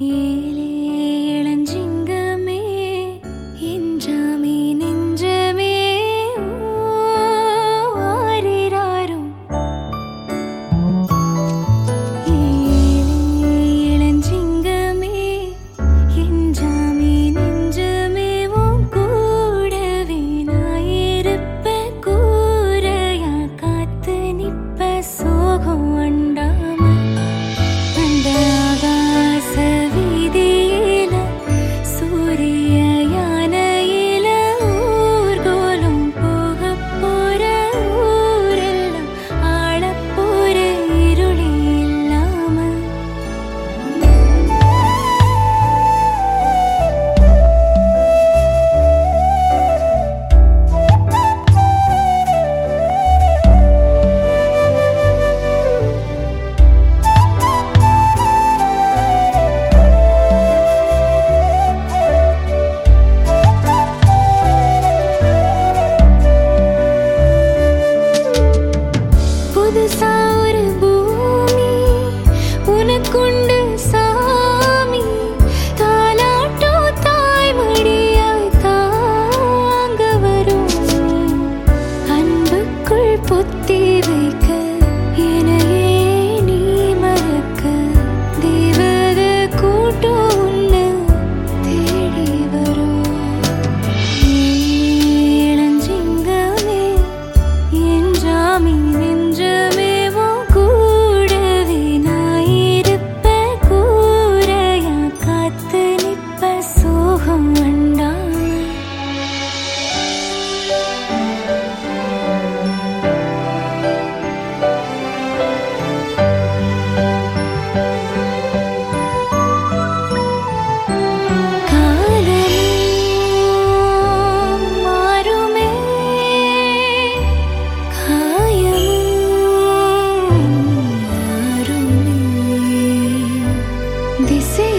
Yeah. புத்தி வைக்க Dice